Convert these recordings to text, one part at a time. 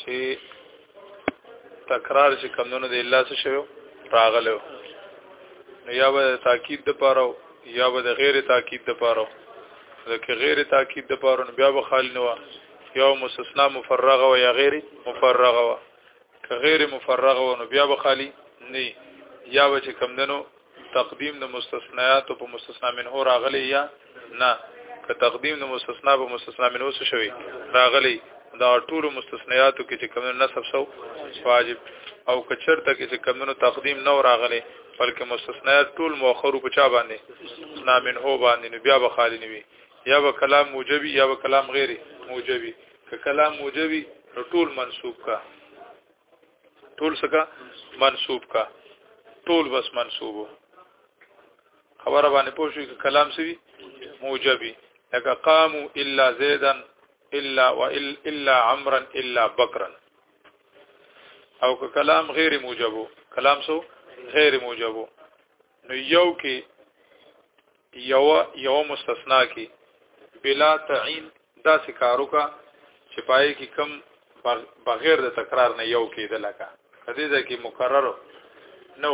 چې تکرار چې کمونو د الله څخه شوی راغلو نو یا به تاکید د پاره یا به د غیر تاکید د پاره لکه غیر تاکید د پاره نو بیا به خال نو یو مستثنا مفرغه او یا غیر مفرغه و که غیر مفرغه و نو بیا به خالی نه یا به چې کمندنو تقدیم د مستثنیات په مستثنا منه راغلی یا نه که تقدیم د مستثنا په مستثنا منه څه شوی راغلی دا ټول مستثنیاتو کې چې کومه نسب سو واجب او کچرته کې چې کومه تقدیم نه راغلی بلکې مستثنیات ټول مؤخرو په چا باندې مستثنا منه باندې نو بیا به خالی نیوي یا به کلام موجبي یا به کلام غیر موجبي که کلام موجبي نو ټول منسوب کا ټول سکا منسوب کا ټول بس منسوب خبره باندې پوه شو کلام سوي موجبي لکه قامو الا زيدا الا والا عمرا الا بکرا او که کلام غیر موجبو کلام سو غیر موجبو نو یو کې یو یو مستثنا کې بلا تعین دا سې کار وکړه چې پای کې کم بغیر د تکرار نه یو کېدل لکه کدی دا کې مکرر نو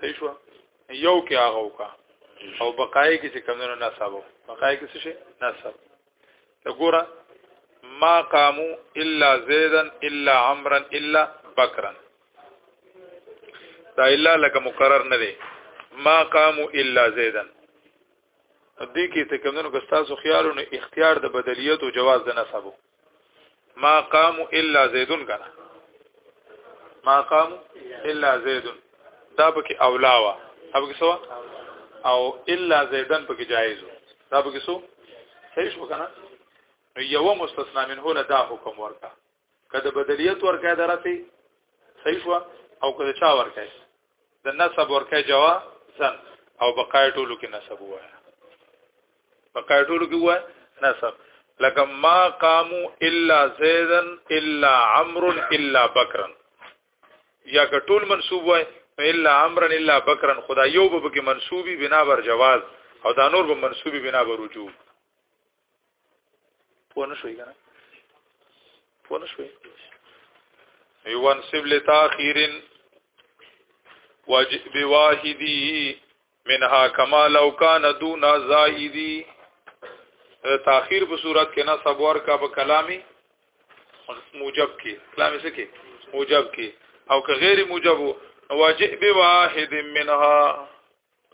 صحیح شو یو کې هغه وکا او بقای کې چې کمونو نه صاحب بقای کې څه شي نه صاحب ته ګوره ما قامو الا زیدن الا عمرا الا بکرا دا الا لکه مکرر نه دی ما قامو الا زیدن دې کې ته کمندونو که تاسو خیالونه اختیار د بدلیت او جواز د نسبو ما قام الا زیدون کنه ما قام الا زیدون دا پکې اولا وا هغه کې سو او الا زیدن پکې جایز دا پکې سو صحیح شو کنه یو مستثنا منه له دا حکم ورکا کله بدلیت ورکه درته صحیح شو او کله چا ورکه د نسب ورکه جوا سن او بقای ټولو کې نسب وای بقای ټولو کې وای نسب لکه ما قامو الا زیدن الا عمرو الا بکرن یا که ټول منسوب وای الا عمرن الا بکرن خدا یو به کې منسوبي بنا بر جواز او دا نور به منسوبي بنا بر وجوب پوه نه شوي کنه پوه نه شوي ایوان سب لتاخیر واجئ بواحدی منها کما لو کان دون زائدی تاخیر په صورت کې نه صبر کا په کلامي موجب کې کلامي څه کې موجب کې او که غیر موجب واجئ بواحد منها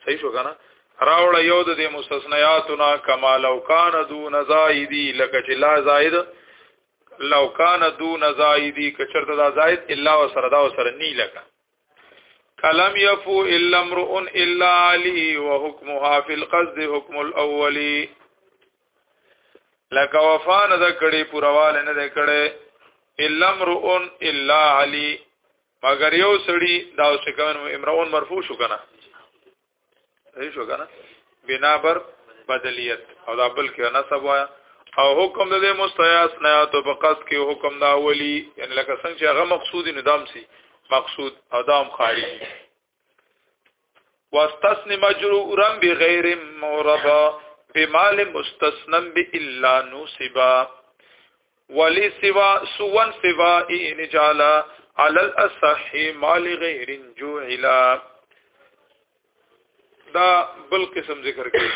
صحیح شو کنه راوړ یو د مستثنیاتنا کما لو کان دون زائدی لکه چې لا زائد لو کان دون زائدی کچرته دا زائد الا وسره دا وسره نی لکه کلم یفو الا امرؤ الا علی وحکمها فی القصد حکم الاولی لکه وفا نه د کړي پرواله نه د کړي الا امرؤ الا علی مګر یو سړی دا اوس کوم امرون مرفوع شو کنه صحیح شو کنه بنا بر بدلیت او دا بل کې نسب وایا او حکم د دې مستیاس نه تو په قصد کې حکم دا اولی یعنی لکه څنګه چې هغه مقصود نه دام سي مقصود او دام خارجي واستثني مجرورا بغیر موربا بمال مستثنم بالا نوسبا ولی سوا سوان سوا این جالا علی الاصح مال غیر جوعلا دا بل قسم ذکر کړي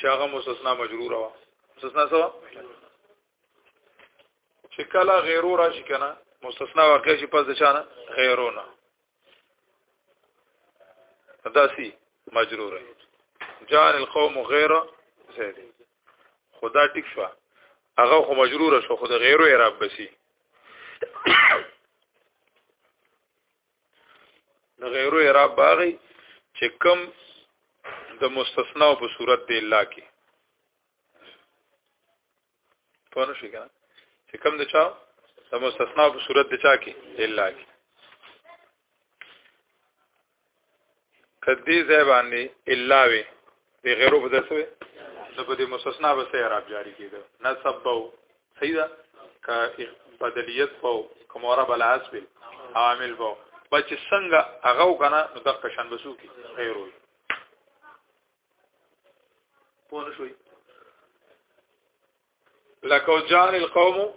چې هغه مستثنا مجرور وا مستثنا سوا چې کله غیرو راشي کنه مستثنا واقع شي پس د چانه غیرونه داسي مجرور جان القوم غیر زید خدا ټیک شو هغه خو مجرور شو خو د غیرو اعراب بسی د غیرو اعراب باغی چې کم د مستثنا په صورت دی الله کې په نو شي کنه چې کوم د چا د مستثنا په صورت د چا کې الا کې کدی ځای باندې الا وي د غیرو په دسوي د په دې مستثنا به سه عرب جاری کیده نسب بو سیدا ک بدلیت بو کومره بل حسب عامل بو بچ څنګه هغه کنه نو د قشن بسو کی غیرو پوه نه شوي لکه جان القوم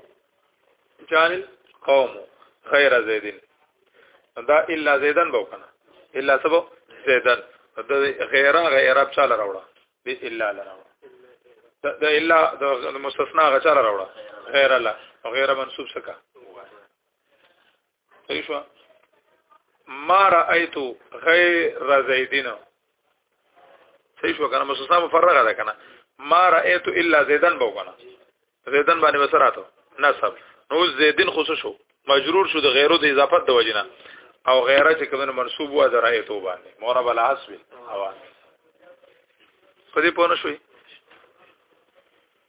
جان القوم خیر زیدین دا الا زیدن به کنه الا سبو زیدن د غیره غیره په چاله راوړه به الا لراوړه د الا د مستثنا غچاله راوړه غیره لا غیره منصوب سکا صحیح شو ما رايت غير زيدنا صحیح شو کنه مستثنا مفرغه ده کنه ما رايت الا زيدن بو کنه زيدن باندې وسراتو نسب نو زيدن خصوص شو مجرور شو د غیرو د اضافت د وجنه او غیره چې کومه منسوب و ده رايت باندې مورب الحسب او په دې پونه شوي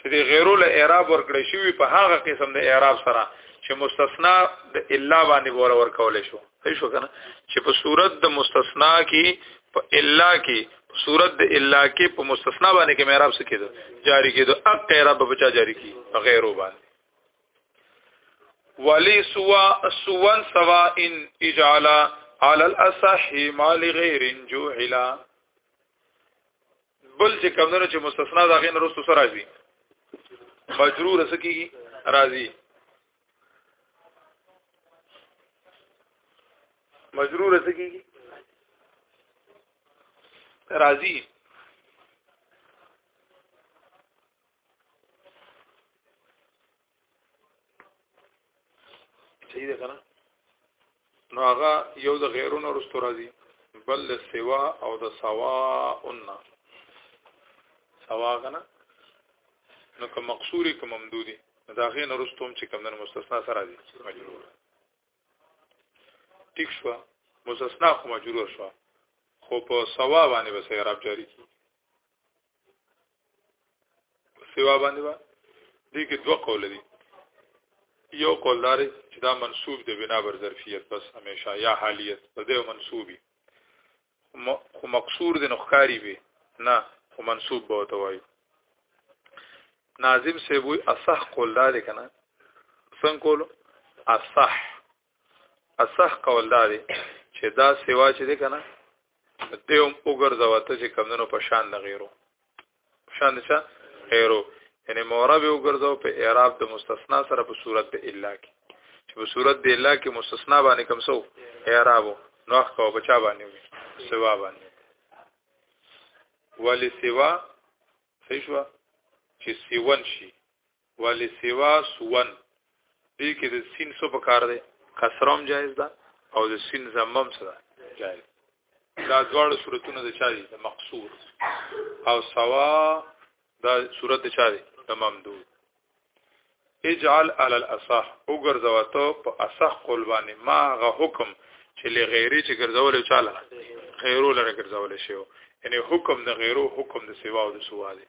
چې د غیرو له اعراب ورکړې شوی په هغه قسم د اعراب سره چې مستثنا د الا باندې ور ورکول شو صحیح شو کنه چې په صورت د مستثنا کې په الا کې په صورت د الا کې په مستثنا باندې کې اعراب څه کېدو جاری کېدو اق اعراب په چا جاری کی په غیرو باندې ولی سوا سوان سوا ان اجعلا على الاصح ما لغير جوعلا بل چې کمونه چې مستثنا دا غین رستو سره راځي مجرور سکی راځي مجرور سکی راځي صحیح ده کنه نو هغه یو د غیرونو رستو راځي بل له سوا او د سوا ان سوا کنه نو که مقصوري که ممدودي دا غي نه رستوم چې کمن مستثنا سره راځي مجرور ټیک شو مستثنا خو مجرور شو خو په سوا باندې به سیراب جاری کی سوا باندې با دې کې دوه قول دي یو قول دار چې دا منسوب دی بنا بر ظرفیت بس همیشه یا حالیت په دې منسوبي خو مقصور د نخکاری به نه خو منسوب به وته وایي ناظم سیبوی اصح قول دا دی کنه څنګه کول اصح اصح قول دا دی چې دا سیوا چې دی کنه دې هم وګرځوه ته چې کمندونو په شان د غیرو شان د چا غیرو یعنی معرب وګرځاو په اعراب د مستثنا سره په صورت د الا کې چې په صورت د الا کې مستثنا باندې کم سو اعرابو نو اخو بچا باندې وي سوا باندې ولی سوا صحیح شو چې سیون شي ولی سوا سون دې کې د سین سو په کار دی کسرام جایز ده او د سین زمم سره جایز دا دواړه صورتونه د چا دي د مقصور او سوا دا صورت د چا دي د ممدود اجعل على الاصح وګرځوا ته په اصح قول باندې ما غ حکم چې لغیرې چې ګرځول چاله غیرو لره ګرځول شي یعنی حکم د غیرو حکم د سوا او د سوا دی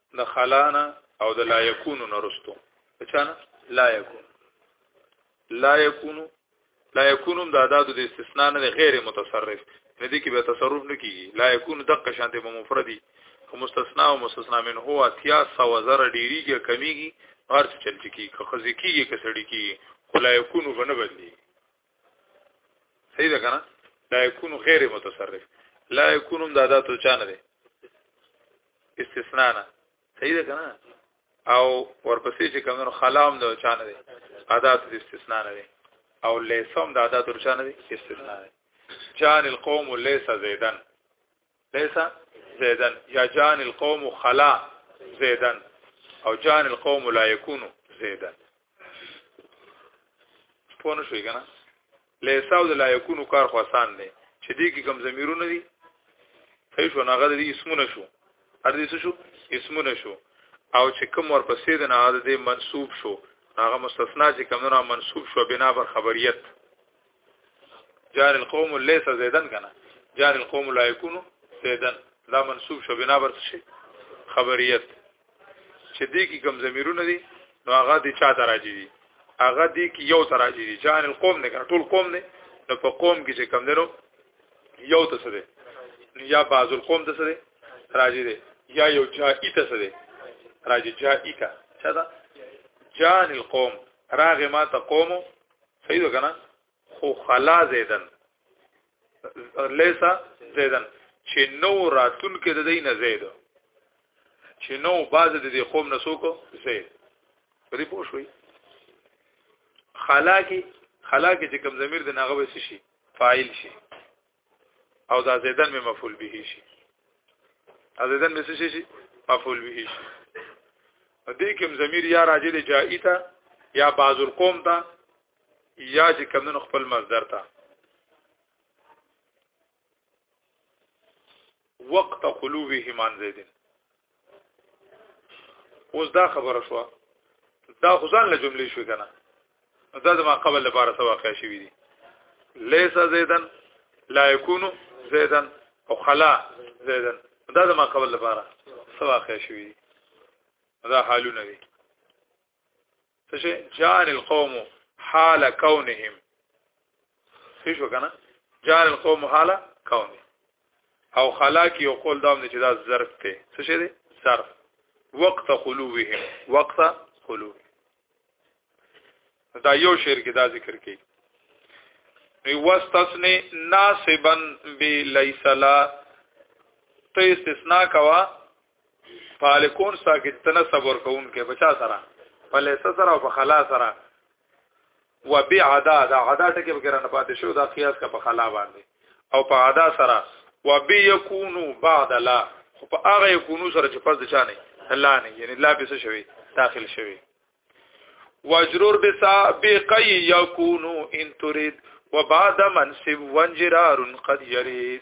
د خلانا او د لا یکونو نرستو چانه لا یکون لا یکونو لا یکونم د اعداد د استثناء نه غیر متصرف نه دي کې به تصرف نه کیږي لا یکون دقه شانته به مفردي او مستثنا او مستثنا من هو اتیا سو زر ډیریږي کمیږي هر څه چل چکی که خزی کیږي که سړی کیږي خو لا یکون بنه بدلی صحیح ده کنه لا يكون غیر متصرف لا يكون د اداتو چانه ده استثناء نه صحیح ده کنه او ورپسې چې کومو خلام د چانه ده ادات استثناء نه ده او لیسم د ادات چانه ده استثناء نه جان القوم ليس زيدن ليس زيدا يا جان القوم خلا زيدا او جان القوم لا يكون زيدا پونه شوي کنه ليس او لا يكون کار خو آسان دی چې دې کې کم زمیرونه دي صحیح شو نه غد دي اسمونه شو ار دې شو اسمونه شو او چې کوم ورپسې د نه عادت منسوب شو هغه مستثنا چې کوم نه منسوب شو بنا بر خبریت جار القوم ليس زيدن کنه جار القوم لا يكون زيدن دا منسوب شو بنا بر شي خبريت چې دې کې کم زمیرونه دي نو هغه دې چا تراجي دي هغه دې کې یو تراجي دي جان القوم نه ټول قوم نه نو په قوم کې چې کم درو یو ته سره یا بعض القوم ته سره راجي دي یا یو جائی ته سره راجي جائی کا چا دا جان القوم راغه ما ته قوم صحیح ده کنه خو خلا زیدن لیسا زیدن چې نو راتون کې د دې نه زید چې نو باز د دې قوم نه سوکو زید پرې پوه شوي خلا کې خلا کې چې کم ضمیر د ناغه وسی شي فاعل شي او دا زیدن به مفعول به شي زیدن به څه شي مفعول به شي دې کوم ضمیر یا راجع دی جائی ته یا بعض القوم ته یا چې کمن خپل مصدر ته وقت خلوه مان زیدن اوس دا خبره شو دا خزان له جملې شو کنه دا د ما قبل لپاره څه واقع شوی دی ليس زیدن لا يكون زیدن او خلا زیدن دا د ما قبل لپاره څه واقع شوی دی دا حالونه دي څه شي جان القوم حال كونهم څه شو کنه جان القوم حال كونهم او خلاک یو قول دام چې دا ظرف ته څه شي دی ظرف وقت خلوهم وقت خلو دا یو شعر کې دا ذکر کړي نو واستثنی ناسبا بلیس لا ته استثناء کوا فالکون ساکت تنسب ورکون کې بچا سره فلیسه سره او په خلا سره و بی عدا دا عدا ټکی وګره نه پاتې شو دا قیاس کا په خلا باندې او په عدا سره و بی یکونو بعد لا خو په هغه یکونو سره چې پس د چانه الله نه یعنی لا به شوی داخل شوی واجرور بسا بقی یکونو ان تريد وبعد منصب وانجرار قد يريد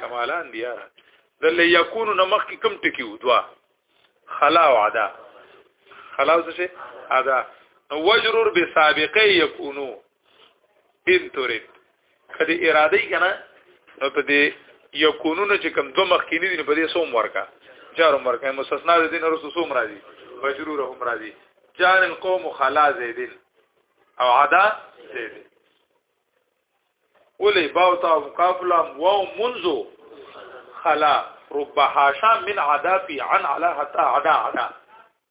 کمالان دي یاره د لیکونو نه مخکې کم ټکی و دوا خلا او عدا خلا او څه عدا نو وجرور به سابقه یکونو ان تريد کله اراده کنا نو په دې یکونو نه چې کم دوه مخکې نه دي په دې سوم ورکا جار ورکا مستثنا د دین رسو سوم راځي وجرور هم راځي جان القوم خلا زیدین او عدا زیدین ولې باو تا مقاف لام واو منذ خلا رب حاشا من عدا في عن على حتى عدا عدا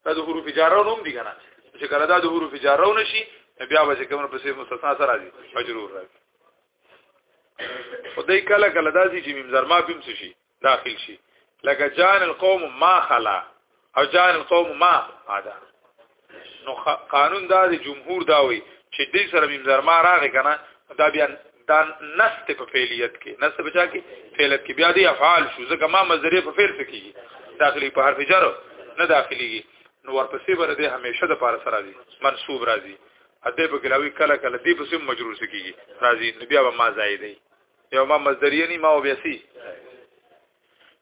دا د حروف جاره نوم دي کنه چې کله دا د حروف جاره نشي بیا به کوم په سیمه مستثنا سره راځي مجرور راځي او دای کله کله دا چې میم زرما بیم شي داخل شي لکه جان القوم ما خلا او جان القوم ما عدا نو قانون دا دی جمهور دا وي چې دې سره مم زرما راغی کنه دا بیا دا نست په فعلیت کې نست په چا کې فعلیت کې بیا دی افعال شو ځکه ما مزری په فعل څه کیږي داخلي په حرف جر نه داخليږي نو ورپسې بر دې همیشه د پار سره راځي منصوب راځي اته په کلاوی کله کله دې په سم مجرور څه کیږي راځي نو بیا ما زائد دی یو ما مصدریه نی ما او بیسی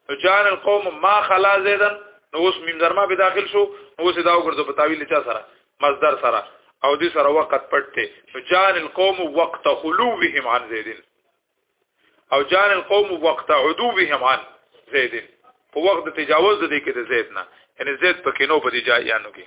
نو جان القوم ما خلا زیدن نو اوس میم درما به داخل شو نو اوس دا وګرځو په تعویل چا سره مصدر سره او دې سره وخت پټته نو جان القوم وقت خلوهم عن زیدن او جان القوم وقت عدوهم عن زیدن په وخت تجاوز دې کې د زید نه یعنی زید پکې نو په دې جایانو کې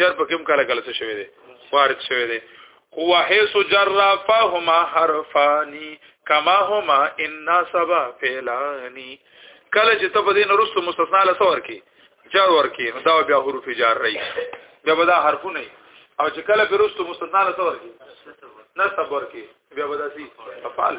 جر په کوم کله کله څه شوی دی وارد شوی دی هو حيث جرى فهما حرفان كما هما ان سبا فعلان کله چې ته په دې نورستو مستثنا له څور کې جر ورکی نو دا بیا حروف جار رہی بیا به دا حرفونه او چې کله پیرستو مستثنا له څور کې نسب ورکی بیا به دا سی افعال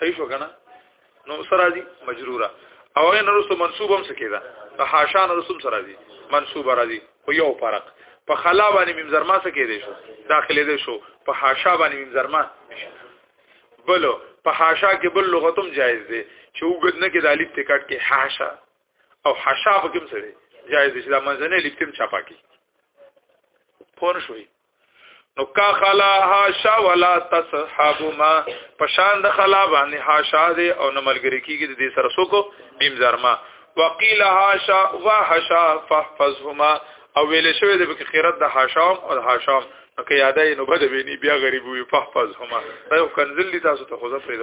صحیح شو کنه نو سره دي مجروره او هغه نرسو منصوب هم سکیدا په حاشا نرسو سره دي منصوب راځي خو یو فرق په خلا باندې مم زرما سکې دي شو داخله دي شو په حاشا باندې مم زرما بلو په حاشا کې بل لغتوم جایز دي چې وګد نه کې د الف ټکټ کې حاشا او حاشا په کوم سره جایز دي چې د منځنه الف تم چاپا کې پون شوي نو کا خلا حاشا ولا تصحاب ما پشان د خلا باندې حاشا دې او نه ملګری کیږي د دې سره سوکو میم زرما وقیل حاشا وحشا فحفظهما او ویل شوی د خیرت د حاشام او حاشام نو که یادای نو بد ویني بیا غریب وي فحفظهما دا یو کنزل دي تاسو ته خو زه پرې